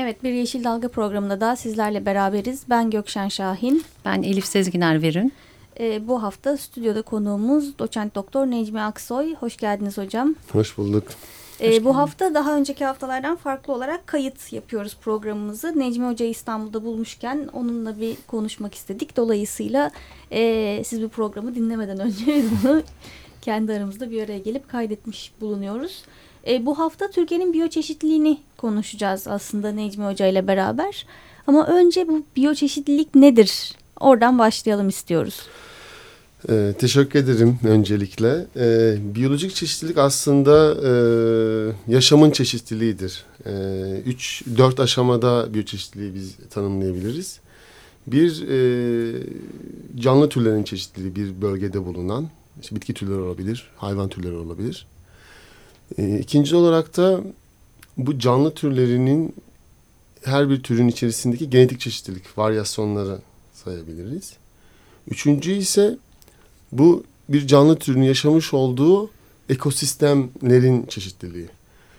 Evet bir Yeşil Dalga programında daha sizlerle beraberiz. Ben Gökşen Şahin. Ben Elif Sezginer Verün. Ee, bu hafta stüdyoda konuğumuz doçent doktor Necmi Aksoy. Hoş geldiniz hocam. Hoş bulduk. Ee, bu hafta daha önceki haftalardan farklı olarak kayıt yapıyoruz programımızı. Necmi Hoca'yı İstanbul'da bulmuşken onunla bir konuşmak istedik. Dolayısıyla e, siz bu programı dinlemeden önce biz bunu kendi aramızda bir araya gelip kaydetmiş bulunuyoruz. E, bu hafta Türkiye'nin biyoçeşitliliğini konuşacağız aslında Necmi Hoca ile beraber. Ama önce bu biyoçeşitlilik nedir? Oradan başlayalım istiyoruz. Ee, teşekkür ederim öncelikle. Ee, biyolojik çeşitlilik aslında e, yaşamın çeşitliliğidir. Ee, üç, dört aşamada biyoçeşitliliği biz tanımlayabiliriz. Bir, e, canlı türlerin çeşitliliği bir bölgede bulunan, işte bitki türleri olabilir, hayvan türleri olabilir. İkinci olarak da bu canlı türlerinin her bir türün içerisindeki genetik çeşitlilik, varyasyonları sayabiliriz. Üçüncü ise bu bir canlı türünün yaşamış olduğu ekosistemlerin çeşitliliği.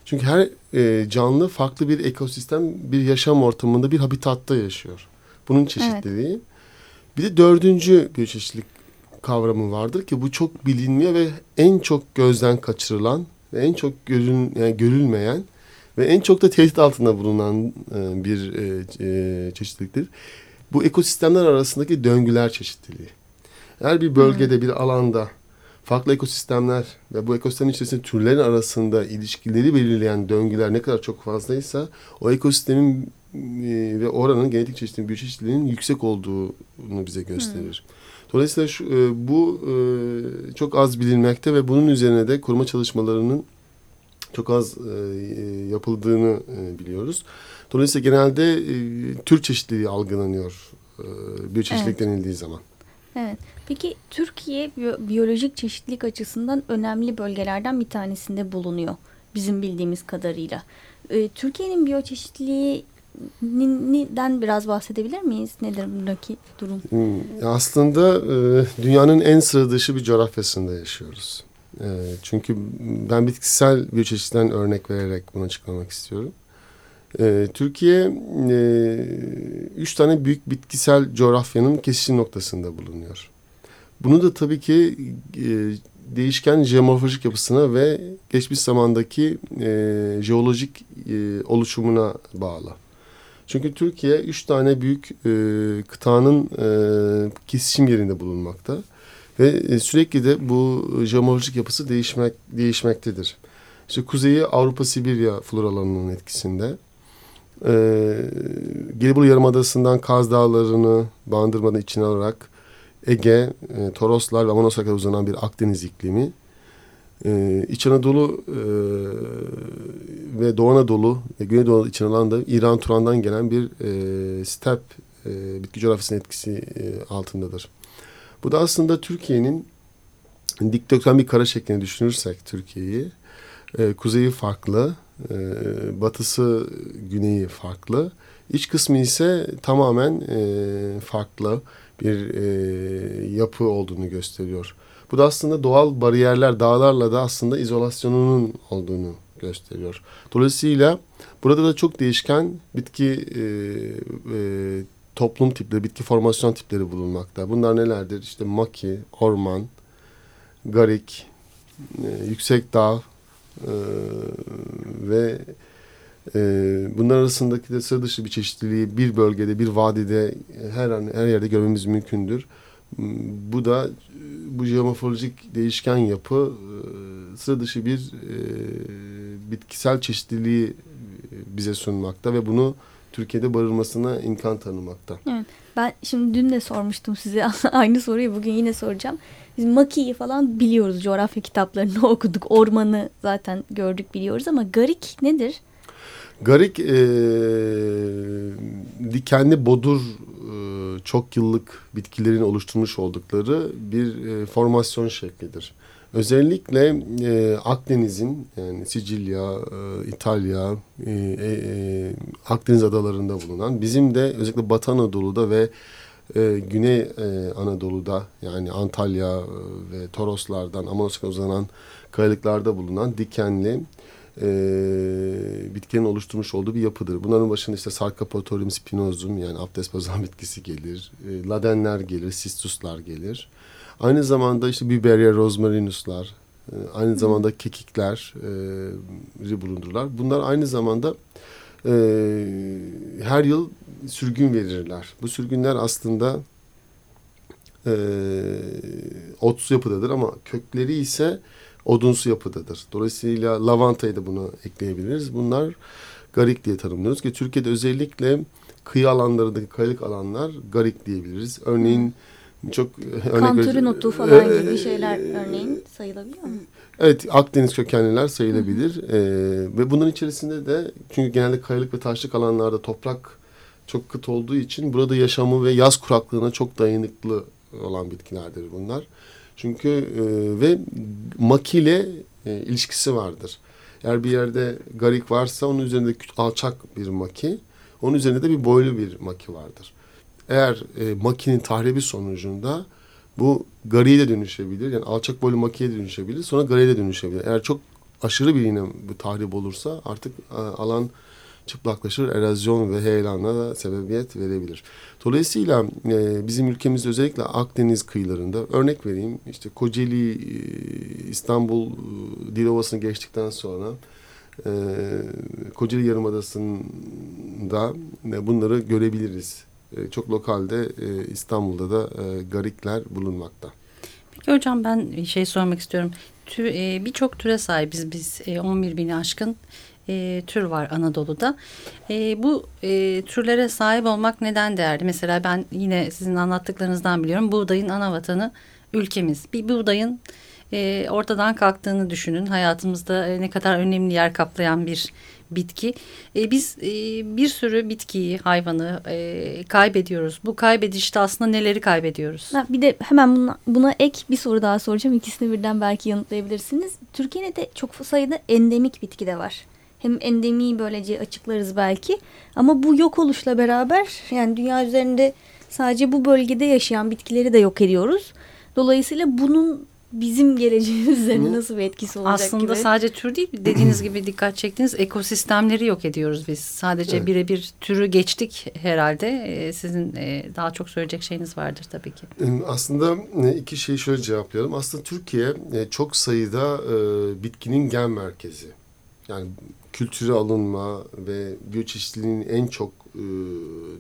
Çünkü her e, canlı farklı bir ekosistem, bir yaşam ortamında, bir habitatta yaşıyor. Bunun çeşitliliği. Evet. Bir de dördüncü bir çeşitlilik kavramı vardır ki bu çok bilinmiyor ve en çok gözden kaçırılan ve en çok görün, yani görülmeyen ve en çok da tehdit altında bulunan e, bir e, e, çeşitliliktir. Bu ekosistemler arasındaki döngüler çeşitliliği. Her bir bölgede, hmm. bir alanda farklı ekosistemler ve bu ekosistem içerisinde türlerin arasında ilişkileri belirleyen döngüler ne kadar çok fazlaysa o ekosistemin ve oranın genetik çeşitliliğinin, biyoçeşitliliğinin yüksek olduğunu bize gösterir. Hmm. Dolayısıyla şu, e, bu e, çok az bilinmekte ve bunun üzerine de koruma çalışmalarının çok az e, yapıldığını e, biliyoruz. Dolayısıyla genelde e, tür çeşitliliği algılanıyor e, biyoçeşitlilik evet. denildiği zaman. Evet. Peki Türkiye biyolojik çeşitlilik açısından önemli bölgelerden bir tanesinde bulunuyor bizim bildiğimiz kadarıyla. E, Türkiye'nin biyoçeşitliliği den biraz bahsedebilir miyiz? Nedir buradaki durum? Hmm, aslında e, dünyanın en sıra dışı bir coğrafyasında yaşıyoruz. E, çünkü ben bitkisel bir çeşitten örnek vererek bunu açıklamak istiyorum. E, Türkiye üç tane büyük bitkisel coğrafyanın kesişim noktasında bulunuyor. Bunu da tabii ki değişken jeomorfolojik yapısına ve geçmiş zamandaki jeolojik oluşumuna bağlı. Çünkü Türkiye üç tane büyük e, kıtanın e, kesişim yerinde bulunmakta. Ve e, sürekli de bu jeomorfolojik yapısı değişmek değişmektedir. İşte kuzeyi Avrupa Sibirya floralarının etkisinde. Ee, Gelibolu Yarımadası'ndan Kaz Dağları'nı Bandırma'da içine alarak Ege, e, Toroslar ve Amanos'a kadar uzanan bir Akdeniz iklimi ee, İç Anadolu e, ve Doğu Anadolu ve Güneydoğu İç Anadolu'da İran Turan'dan gelen bir e, step e, bitki coğrafyasının etkisi e, altındadır. Bu da aslında Türkiye'nin dikdörtgen bir kara şeklini düşünürsek Türkiye'yi e, kuzeyi farklı, e, batısı güneyi farklı, iç kısmı ise tamamen e, farklı bir e, yapı olduğunu gösteriyor. Bu da aslında doğal bariyerler dağlarla da aslında izolasyonunun olduğunu gösteriyor. Dolayısıyla burada da çok değişken bitki e, e, toplum tipleri, bitki formasyon tipleri bulunmakta. Bunlar nelerdir? İşte maki, orman, garik, e, yüksek dağ e, ve e, bunlar arasındaki de sıra dışı bir çeşitliliği bir bölgede, bir vadide her an her yerde görmemiz mümkündür. Bu da bu jeomorfolojik değişken yapı e, sıra dışı bir e, bitkisel çeşitliliği e, bize sunmakta ve bunu Türkiye'de barınmasına imkan tanımakta. Evet. Ben şimdi dün de sormuştum size aynı soruyu bugün yine soracağım. Biz Maki'yi falan biliyoruz coğrafya kitaplarını okuduk. Ormanı zaten gördük biliyoruz ama Garik nedir? Garik e, dikenli bodur e, çok yıllık bitkilerin oluşturmuş oldukları bir e, formasyon şeklidir. Özellikle e, Akdeniz'in yani Sicilya, e, İtalya, e, e, Akdeniz adalarında bulunan bizim de özellikle Batı Anadolu'da ve e, Güney e, Anadolu'da yani Antalya e, ve Toroslardan Amanos'a uzanan kayalıklarda bulunan dikenli e, bitkinin oluşturmuş olduğu bir yapıdır. Bunların başında işte Sarcopotorium spinosum yani abdest bozan bitkisi gelir. E, ladenler gelir, sistuslar gelir. Aynı zamanda işte Biberia rosmarinuslar, e, aynı zamanda kekikler e, bulundururlar. Bunlar aynı zamanda e, her yıl sürgün verirler. Bu sürgünler aslında e, otsu yapıdadır ama kökleri ise odunsu yapıdadır. Dolayısıyla lavantayı da buna ekleyebiliriz. Bunlar garik diye tanımlıyoruz ki Türkiye'de özellikle kıyı alanlarındaki kayalık alanlar garik diyebiliriz. Örneğin çok örnek Kantürün otu falan ee, gibi şeyler örneğin sayılabiliyor mu? Evet Akdeniz kökenliler sayılabilir. Ee, ve bunun içerisinde de çünkü genelde kayalık ve taşlık alanlarda toprak çok kıt olduğu için burada yaşamı ve yaz kuraklığına çok dayanıklı olan bitkilerdir bunlar. Çünkü e, ve makile e, ilişkisi vardır. Eğer bir yerde garik varsa onun üzerinde alçak bir maki, onun üzerinde de bir boylu bir maki vardır. Eğer e, makinin tahribi sonucunda bu gariye de dönüşebilir. Yani alçak boylu makiye dönüşebilir. Sonra gariye de dönüşebilir. Eğer çok aşırı bir yine bu tahrip olursa artık e, alan çıplaklaşır, erozyon ve heyelanla da sebebiyet verebilir. Dolayısıyla e, bizim ülkemizde özellikle Akdeniz kıyılarında örnek vereyim işte Kocaeli, e, İstanbul, e, Dilovası'nı geçtikten sonra e, Kocaeli Yarımadası'nda e, bunları görebiliriz. E, çok lokalde e, İstanbul'da da e, garikler bulunmakta. Peki hocam ben şey sormak istiyorum. E, Birçok türe sahibiz biz e, 11 bini aşkın e, tür var Anadolu'da. E, bu e, türlere sahip olmak neden değerli? Mesela ben yine sizin anlattıklarınızdan biliyorum. Buğdayın ana vatanı ülkemiz. Bir buğdayın e, ortadan kalktığını düşünün. Hayatımızda e, ne kadar önemli yer kaplayan bir bitki. E, biz e, bir sürü bitkiyi, hayvanı e, kaybediyoruz. Bu kaybedişte aslında neleri kaybediyoruz? Ha, bir de hemen buna, buna ek bir soru daha soracağım. İkisini birden belki yanıtlayabilirsiniz. Türkiye'de de çok sayıda endemik bitki de var. Hem endemiyi böylece açıklarız belki. Ama bu yok oluşla beraber yani dünya üzerinde sadece bu bölgede yaşayan bitkileri de yok ediyoruz. Dolayısıyla bunun bizim geleceğimiz üzerine nasıl bir etkisi olacak Aslında gibi. sadece tür değil dediğiniz gibi dikkat çektiğiniz ekosistemleri yok ediyoruz biz. Sadece evet. birebir türü geçtik herhalde. Ee, sizin e, daha çok söyleyecek şeyiniz vardır tabii ki. Aslında e, iki şeyi şöyle cevaplayalım. Aslında Türkiye e, çok sayıda bitkinin gen merkezi. Yani kültüre alınma ve biyoçeşitliliğin en çok e,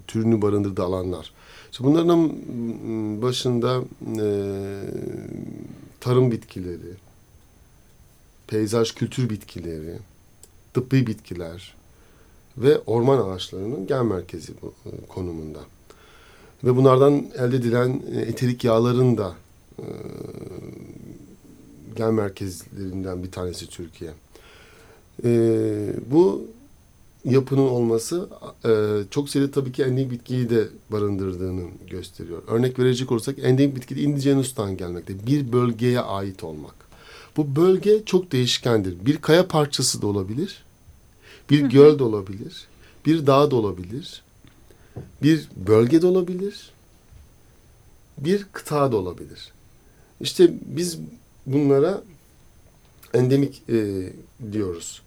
türünü barındırdığı alanlar. İşte bunların başında e, tarım bitkileri, peyzaj kültür bitkileri, tıbbi bitkiler ve orman ağaçlarının gen merkezi e, konumunda. Ve bunlardan elde edilen e, eterik yağların da e, gen merkezlerinden bir tanesi Türkiye. Bu yapının olması e, çok sayıda tabii ki endemik bitkiyi de barındırdığını gösteriyor. Örnek verecek olursak endemik bitki de indigenus'tan gelmekte. Bir bölgeye ait olmak. Bu bölge çok değişkendir. Bir kaya parçası da olabilir. Bir göl de olabilir. Bir dağ da olabilir. Bir bölge de olabilir. Bir kıta da olabilir. İşte biz bunlara endemik e, diyoruz.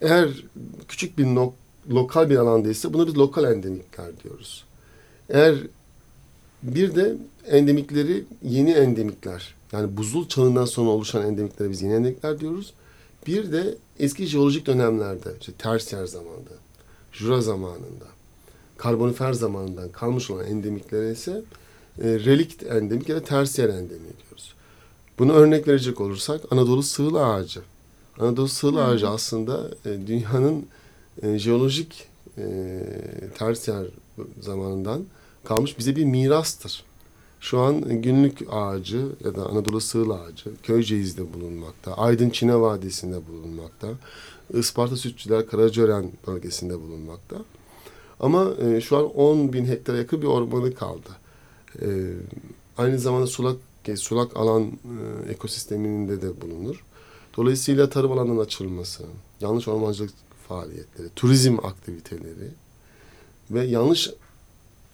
Eğer küçük bir nok lokal bir alandaysa buna biz lokal endemikler diyoruz. Eğer bir de endemikleri yeni endemikler yani buzul çağından sonra oluşan endemiklere biz yeni endemikler diyoruz. Bir de eski jeolojik dönemlerde işte ters zamanında, Jura zamanında, karbonifer zamanından kalmış olan endemiklere ise e, relikt endemik ya da ters yer endemik diyoruz. Bunu örnek verecek olursak Anadolu sığıl ağacı Anadolu sığıl ağacı aslında e, dünyanın e, jeolojik e, tersiyer zamanından kalmış bize bir mirastır. Şu an günlük ağacı ya da Anadolu sığıl ağacı Köyceğiz'de bulunmakta. Aydın Çine Vadisi'nde bulunmakta. Isparta Sütçüler Karacören bölgesinde bulunmakta. Ama e, şu an 10 bin hektara yakın bir ormanı kaldı. E, aynı zamanda sulak sulak alan e, ekosisteminde de bulunur. Dolayısıyla tarım alanının açılması, yanlış ormancılık faaliyetleri, turizm aktiviteleri ve yanlış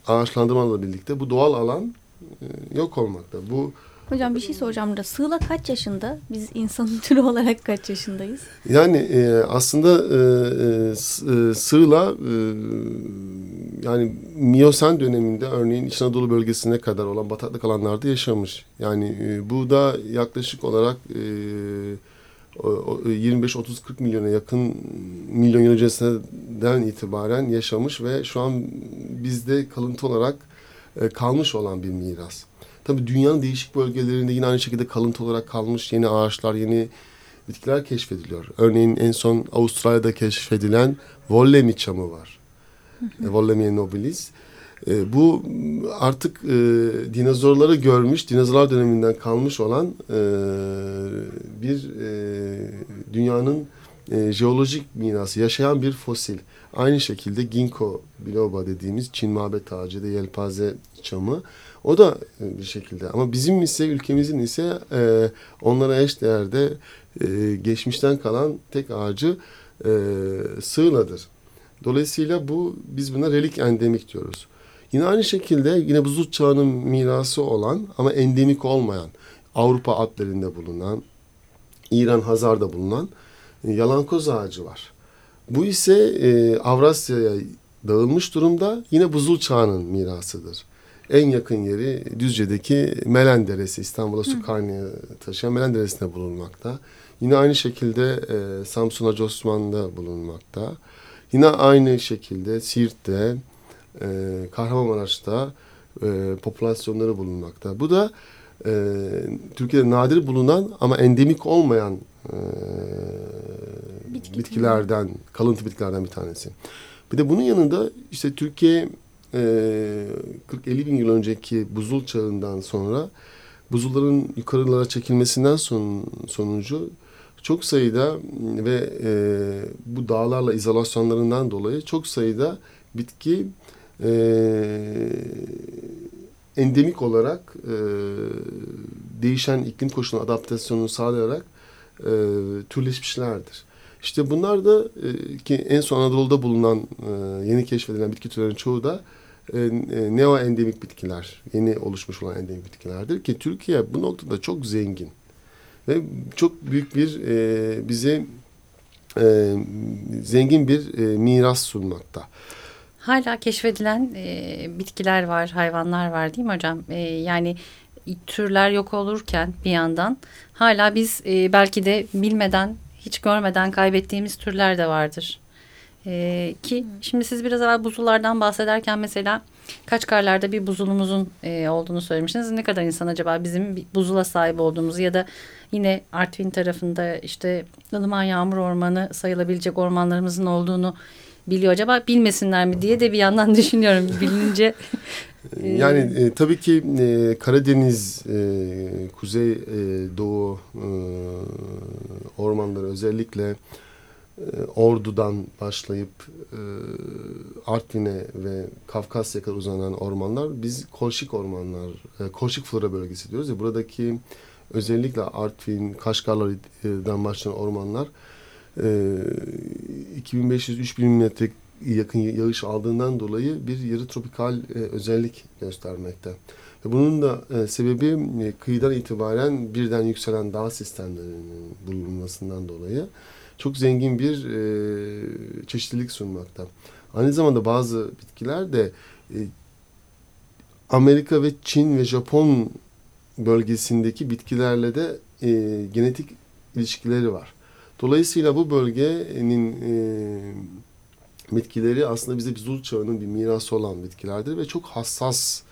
ağaçlandırmayla birlikte bu doğal alan e, yok olmakta. Bu Hocam bir şey soracağım burada. Sığla kaç yaşında? Biz insan türü olarak kaç yaşındayız? Yani e, aslında e, e, sığla e, yani Miyosen döneminde örneğin İç Anadolu bölgesine kadar olan bataklık alanlarda yaşamış. Yani e, bu da yaklaşık olarak e, 25-30-40 milyona yakın milyon yıl öncesinden itibaren yaşamış ve şu an bizde kalıntı olarak e, kalmış olan bir miras. Tabii dünyanın değişik bölgelerinde yine aynı şekilde kalıntı olarak kalmış yeni ağaçlar, yeni bitkiler keşfediliyor. Örneğin en son Avustralya'da keşfedilen Wollemi çamı var. E, Wollemia nobilis. E, bu artık e, dinozorları görmüş, dinozorlar döneminden kalmış olan e, bir e, dünyanın e, jeolojik mirası, yaşayan bir fosil. Aynı şekilde ginkgo biloba dediğimiz Çin mabet ağacı da yelpaze çamı. O da e, bir şekilde ama bizim ise ülkemizin ise e, onlara eş değerde e, geçmişten kalan tek ağacı e, sığladır. Dolayısıyla bu biz buna relik endemik diyoruz. Yine aynı şekilde yine buzul çağının mirası olan ama endemik olmayan Avrupa Alplerinde bulunan İran Hazar'da bulunan e, yalankoz ağacı var. Bu ise e, Avrasya'ya dağılmış durumda yine buzul çağının mirasıdır. En yakın yeri Düzce'deki Melen Deresi, İstanbul'a su kaynağı taşıyan Melen Deresi'nde bulunmakta. Yine aynı şekilde e, Samsun Hacı Osman'da bulunmakta. Yine aynı şekilde Siirt'te, e, Kahramanmaraş'ta e, popülasyonları bulunmakta. Bu da e, Türkiye'de nadir bulunan ama endemik olmayan e, Bitki bitkilerden, kalıntı bitkilerden bir tanesi. Bir de bunun yanında işte Türkiye e, 40-50 bin yıl önceki buzul çağından sonra buzulların yukarılara çekilmesinden son, sonucu çok sayıda ve e, bu dağlarla izolasyonlarından dolayı çok sayıda bitki e, endemik olarak e, değişen iklim koşuluna adaptasyonunu sağlayarak e, türleşmişlerdir. İşte bunlar da e, ki en son Anadolu'da bulunan e, yeni keşfedilen bitki türlerinin çoğu da e, e, neo endemik bitkiler, yeni oluşmuş olan endemik bitkilerdir ki Türkiye bu noktada çok zengin ve çok büyük bir e, bize e, zengin bir e, miras sunmakta. Hala keşfedilen e, bitkiler var, hayvanlar var değil mi hocam? E, yani türler yok olurken bir yandan hala biz e, belki de bilmeden, hiç görmeden kaybettiğimiz türler de vardır. E, ki şimdi siz biraz evvel buzullardan bahsederken mesela kaç karlarda bir buzulumuzun e, olduğunu söylemiştiniz. Ne kadar insan acaba bizim bir buzula sahip olduğumuzu ya da yine Artvin tarafında işte ılıman yağmur ormanı sayılabilecek ormanlarımızın olduğunu biliyor acaba bilmesinler mi diye de bir yandan düşünüyorum bilince. yani e, tabii ki e, Karadeniz, e, Kuzey e, Doğu e, ormanları özellikle e, Ordu'dan başlayıp e, Artvin'e ve Kafkasya'ya kadar uzanan ormanlar biz Kolşik ormanlar, e, Kolşik flora bölgesi diyoruz ya buradaki özellikle Artvin, Kaşgarlar'dan başlayan ormanlar e, 2500-3000 metre yakın yağış aldığından dolayı bir yarı tropikal özellik göstermekte. Bunun da sebebi kıyıdan itibaren birden yükselen dağ sistemlerinin bulunmasından dolayı çok zengin bir çeşitlilik sunmakta. Aynı zamanda bazı bitkiler de Amerika ve Çin ve Japon bölgesindeki bitkilerle de genetik ilişkileri var. Dolayısıyla bu bölgenin e, bitkileri aslında bize bir zul çağının bir mirası olan bitkilerdir ve çok hassas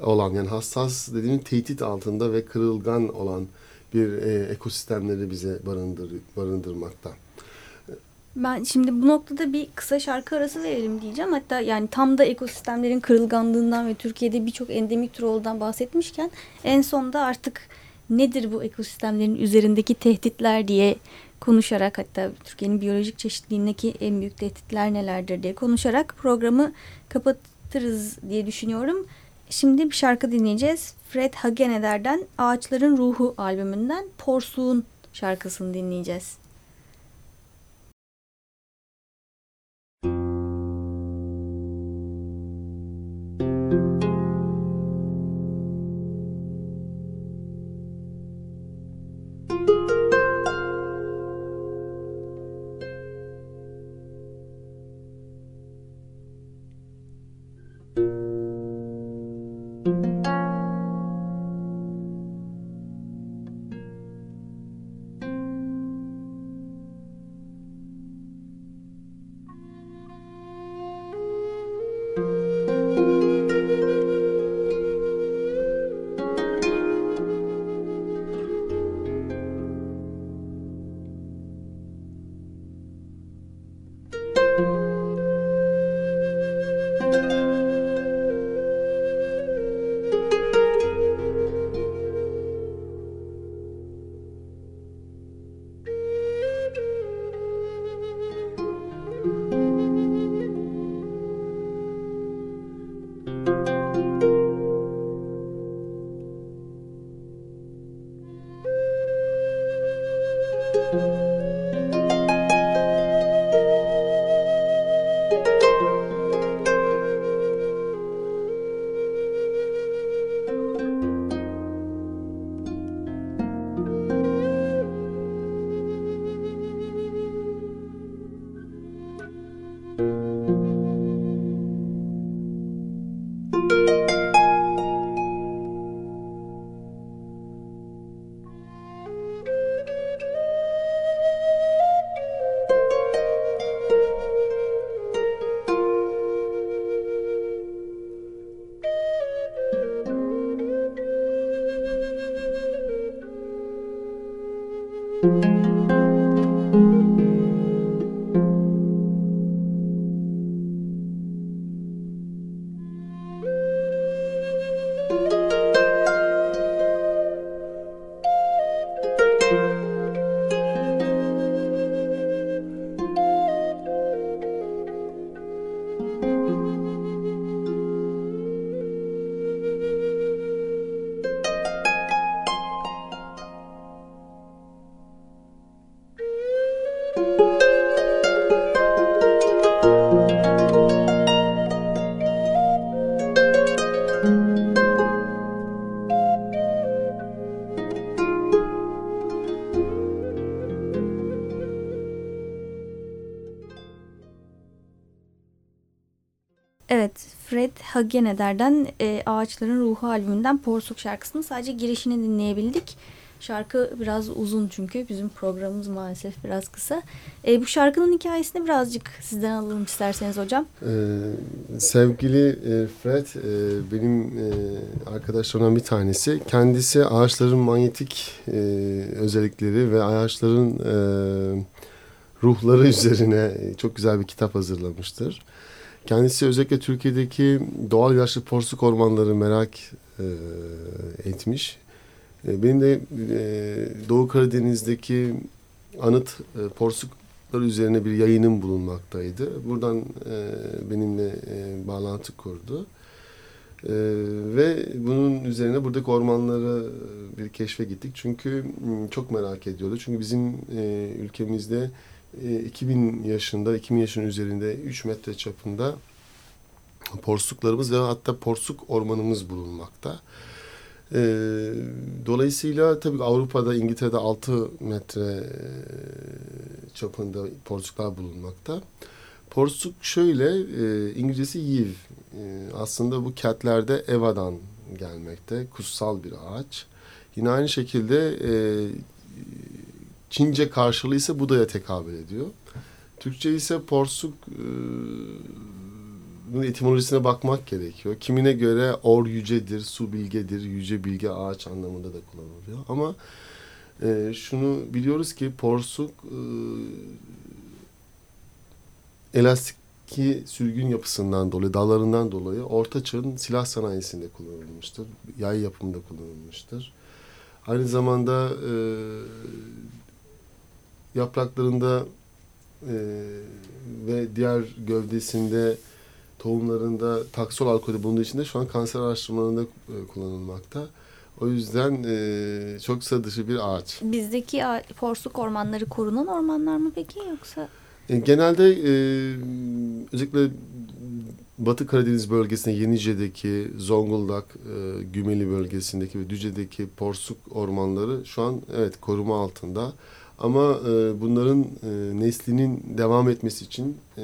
olan yani hassas dediğim tehdit altında ve kırılgan olan bir e, ekosistemleri bize barındır, barındırmakta. Ben şimdi bu noktada bir kısa şarkı arası verelim diyeceğim. Hatta yani tam da ekosistemlerin kırılganlığından ve Türkiye'de birçok endemik tür olduğundan bahsetmişken en sonda artık nedir bu ekosistemlerin üzerindeki tehditler diye konuşarak hatta Türkiye'nin biyolojik çeşitliliğindeki en büyük tehditler nelerdir diye konuşarak programı kapatırız diye düşünüyorum. Şimdi bir şarkı dinleyeceğiz. Fred Hageneder'den Ağaçların Ruhu albümünden Porsuğun şarkısını dinleyeceğiz. Hageneder'den e, Ağaçların Ruhu albümünden Porsuk şarkısının sadece girişini dinleyebildik. Şarkı biraz uzun çünkü bizim programımız maalesef biraz kısa. E, bu şarkının hikayesini birazcık sizden alalım isterseniz hocam. Ee, sevgili e, Fred e, benim e, arkadaşlarımdan bir tanesi. Kendisi ağaçların manyetik e, özellikleri ve ağaçların e, ruhları üzerine çok güzel bir kitap hazırlamıştır. Kendisi özellikle Türkiye'deki doğal yaşlı porsuk ormanları merak e, etmiş. E, benim de e, Doğu Karadeniz'deki anıt e, porsuklar üzerine bir yayınım bulunmaktaydı. Buradan e, benimle e, bağlantı kurdu. Ee, ve bunun üzerine buradaki ormanları bir keşfe gittik. Çünkü çok merak ediyordu. Çünkü bizim e, ülkemizde 2000 e, yaşında, 2000 yaşın üzerinde 3 metre çapında porsuklarımız ve hatta porsuk ormanımız bulunmakta. E, dolayısıyla tabii Avrupa'da, İngiltere'de 6 metre e, çapında porsuklar bulunmakta. Porsuk şöyle, e, İngilizcesi yiv. E, aslında bu ketlerde Eva'dan gelmekte. Kutsal bir ağaç. Yine aynı şekilde e, Çince karşılığı ise Buda'ya tekabül ediyor. Türkçe ise porsuk e, etimolojisine bakmak gerekiyor. Kimine göre or yücedir, su bilgedir, yüce bilge ağaç anlamında da kullanılıyor. Ama e, şunu biliyoruz ki porsuk e, elastiki sürgün yapısından dolayı, dallarından dolayı Orta Çağ'ın silah sanayisinde kullanılmıştır. Yay yapımında kullanılmıştır. Aynı zamanda e, yapraklarında e, ve diğer gövdesinde tohumlarında taksol alkolü bulunduğu için de şu an kanser araştırmalarında e, kullanılmakta. O yüzden e, çok sıra dışı bir ağaç. Bizdeki porsuk ormanları korunan ormanlar mı peki yoksa? E, genelde e, özellikle Batı Karadeniz bölgesinde Yenice'deki, Zonguldak, e, Gümeli bölgesindeki ve Düce'deki porsuk ormanları şu an evet koruma altında. Ama e, bunların e, neslinin devam etmesi için e,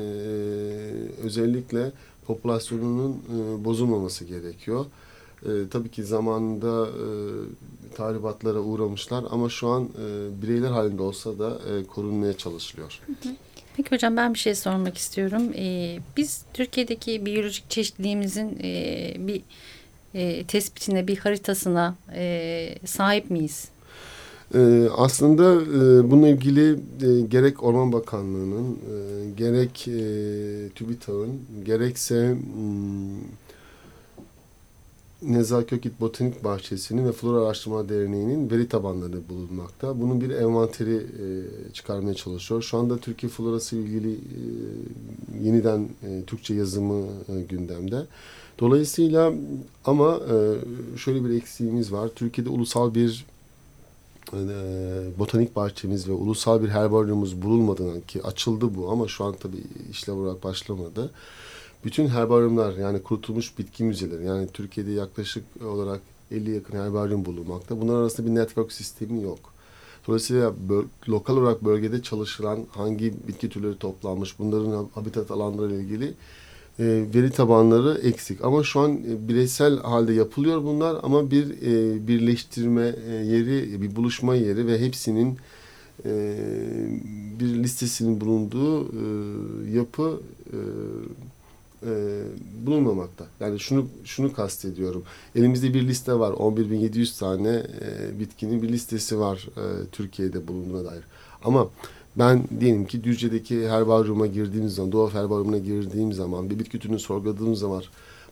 özellikle popülasyonunun e, bozulmaması gerekiyor. E, tabii ki zamanında e, tahribatlara uğramışlar ama şu an e, bireyler halinde olsa da e, korunmaya çalışılıyor. Peki hocam ben bir şey sormak istiyorum. Ee, biz Türkiye'deki biyolojik çeşitliliğimizin e, bir e, tespitine, bir haritasına e, sahip miyiz? Ee, aslında e, bununla ilgili e, gerek Orman Bakanlığı'nın, e, gerek e, TÜBİTAK'ın, gerekse hmm, Nezakökit Botanik Bahçesi'nin ve Flora Araştırma Derneği'nin veri tabanları bulunmakta. Bunun bir envanteri e, çıkarmaya çalışıyor. Şu anda Türkiye Florası ile ilgili e, yeniden e, Türkçe yazımı e, gündemde. Dolayısıyla ama e, şöyle bir eksiğimiz var. Türkiye'de ulusal bir e, botanik bahçemiz ve ulusal bir herbaryumumuz bulunmadığından ki açıldı bu ama şu an tabii işlev olarak başlamadı. Bütün herbaryumlar yani kurutulmuş bitki müzeleri yani Türkiye'de yaklaşık olarak 50 yakın herbaryum bulunmakta. Bunlar arasında bir network sistemi yok. Dolayısıyla lokal olarak bölgede çalışılan hangi bitki türleri toplanmış, bunların habitat alanları ile ilgili e, veri tabanları eksik. Ama şu an e, bireysel halde yapılıyor bunlar ama bir e, birleştirme e, yeri, bir buluşma yeri ve hepsinin e, bir listesinin bulunduğu e, yapı e, e, bulunmamakta. Yani şunu şunu kastediyorum. Elimizde bir liste var. 11.700 tane e, bitkinin bir listesi var e, Türkiye'de bulunduğuna dair. Ama ben diyelim ki Düzce'deki herbaryuma girdiğim zaman, doğal herbaryumuna girdiğim zaman, bir bitki türünü sorguladığım zaman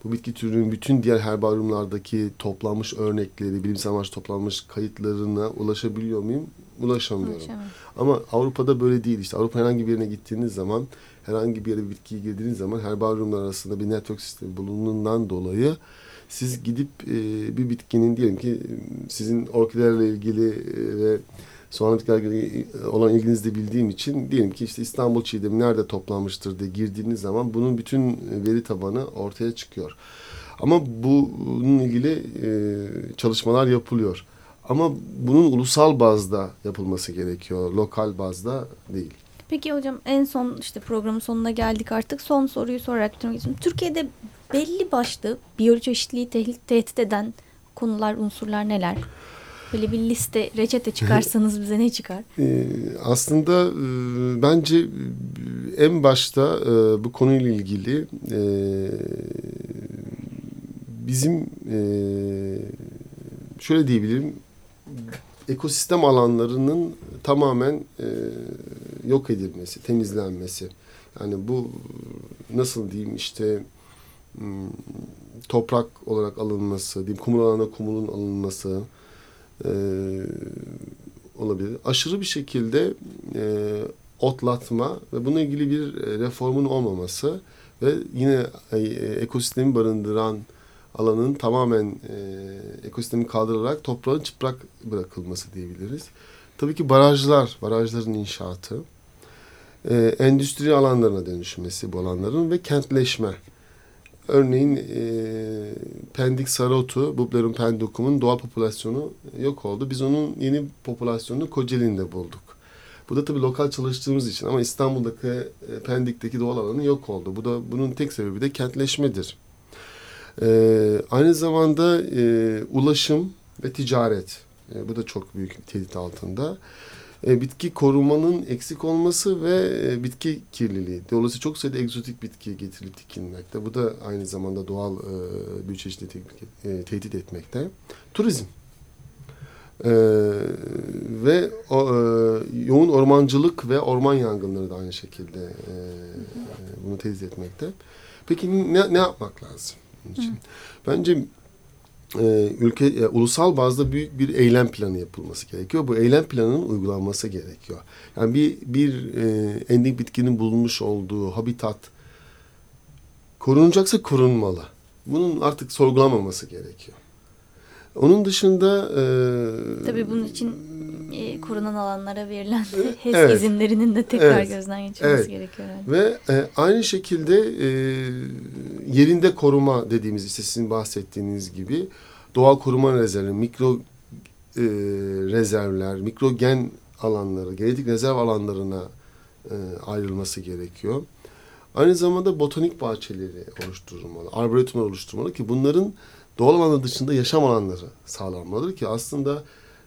bu bitki türünün bütün diğer herbaryumlardaki toplanmış örnekleri, bilimsel amaç toplanmış kayıtlarına ulaşabiliyor muyum? Ulaşamıyorum. Ulaşamam. Ama Avrupa'da böyle değil. İşte Avrupa herhangi bir yerine gittiğiniz zaman, herhangi bir yere bir bitkiye girdiğiniz zaman herbaryumlar arasında bir network sistemi bulunduğundan dolayı siz gidip e, bir bitkinin diyelim ki sizin orkidelerle ilgili e, ve soğan bitkilerle olan ilginizi de bildiğim için diyelim ki işte İstanbul çiğdemi nerede toplanmıştır diye girdiğiniz zaman bunun bütün veri tabanı ortaya çıkıyor. Ama bunun ilgili e, çalışmalar yapılıyor. Ama bunun ulusal bazda yapılması gerekiyor. Lokal bazda değil. Peki hocam en son işte programın sonuna geldik artık. Son soruyu sorarak bitirmek. Türkiye'de belli başlı biyoçeşitliği tehdit, tehdit eden konular, unsurlar neler? Böyle bir liste, reçete çıkarsanız bize ne çıkar? Ee, aslında e, bence e, en başta e, bu konuyla ilgili e, bizim e, şöyle diyebilirim ekosistem alanlarının tamamen e, yok edilmesi, temizlenmesi. Yani bu nasıl diyeyim işte hmm, toprak olarak alınması, diyeyim kumul alana kumulun alınması e, olabilir. Aşırı bir şekilde e, otlatma ve bununla ilgili bir reformun olmaması ve yine e, ekosistemi barındıran alanın tamamen e, ekosistemi kaldırılarak toprağın çıplak bırakılması diyebiliriz. Tabii ki barajlar, barajların inşaatı, e, endüstri alanlarına dönüşmesi bu alanların ve kentleşme. Örneğin e, Pendik Sarotu, Bublerum pendukum'un doğal popülasyonu yok oldu. Biz onun yeni popülasyonunu Kocaeli'nde bulduk. Bu da tabii lokal çalıştığımız için ama İstanbul'daki e, Pendik'teki doğal alanı yok oldu. Bu da bunun tek sebebi de kentleşmedir. E, aynı zamanda e, ulaşım ve ticaret. E, bu da çok büyük tehdit altında. E, bitki korumanın eksik olması ve e, bitki kirliliği. Dolayısıyla çok sayıda egzotik bitki getirilip dikilmekte. Bu da aynı zamanda doğal e, biyoçeşitliliği e, tehdit etmekte. Turizm. Ee, ve o, e, yoğun ormancılık ve orman yangınları da aynı şekilde e, e, bunu tehdit etmekte. Peki ne, ne yapmak lazım? için. Hı. Bence e, ülke e, ulusal bazda büyük bir eylem planı yapılması gerekiyor. Bu eylem planının uygulanması gerekiyor. Yani bir bir e, endemik bitkinin bulunmuş olduğu habitat korunacaksa korunmalı. Bunun artık sorgulamaması gerekiyor. Onun dışında e, tabii bunun için e, korunan alanlara verilen HES evet, izinlerinin de tekrar evet, gözden geçirilmesi evet. gerekiyor. Yani. Ve e, aynı şekilde e, yerinde koruma dediğimiz işte sizin bahsettiğiniz gibi doğal koruma rezervleri, mikro e, rezervler, mikrogen alanları, genetik rezerv alanlarına e, ayrılması gerekiyor. Aynı zamanda botanik bahçeleri oluşturulmalı, arboretumlar oluşturmalı ki bunların doğal alanı dışında yaşam alanları sağlanmalıdır ki aslında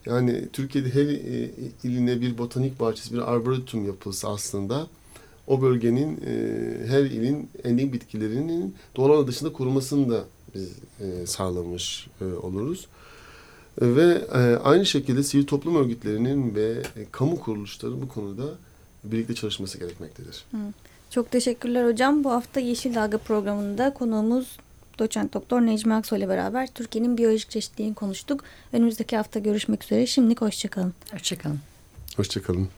yani Türkiye'de her e, iline bir botanik bahçesi, bir arboretum yapılsa aslında o bölgenin e, her ilin endemik bitkilerinin doğal alanı dışında korunmasını da biz e, sağlamış e, oluruz. Ve e, aynı şekilde sivil toplum örgütlerinin ve e, kamu kuruluşları bu konuda birlikte çalışması gerekmektedir. Çok teşekkürler hocam. Bu hafta Yeşil Dalga programında konuğumuz doçent doktor Necmi Aksoy ile beraber Türkiye'nin biyolojik çeşitliliğini konuştuk. Önümüzdeki hafta görüşmek üzere. Şimdilik hoşçakalın. Hoşçakalın. Hoşçakalın.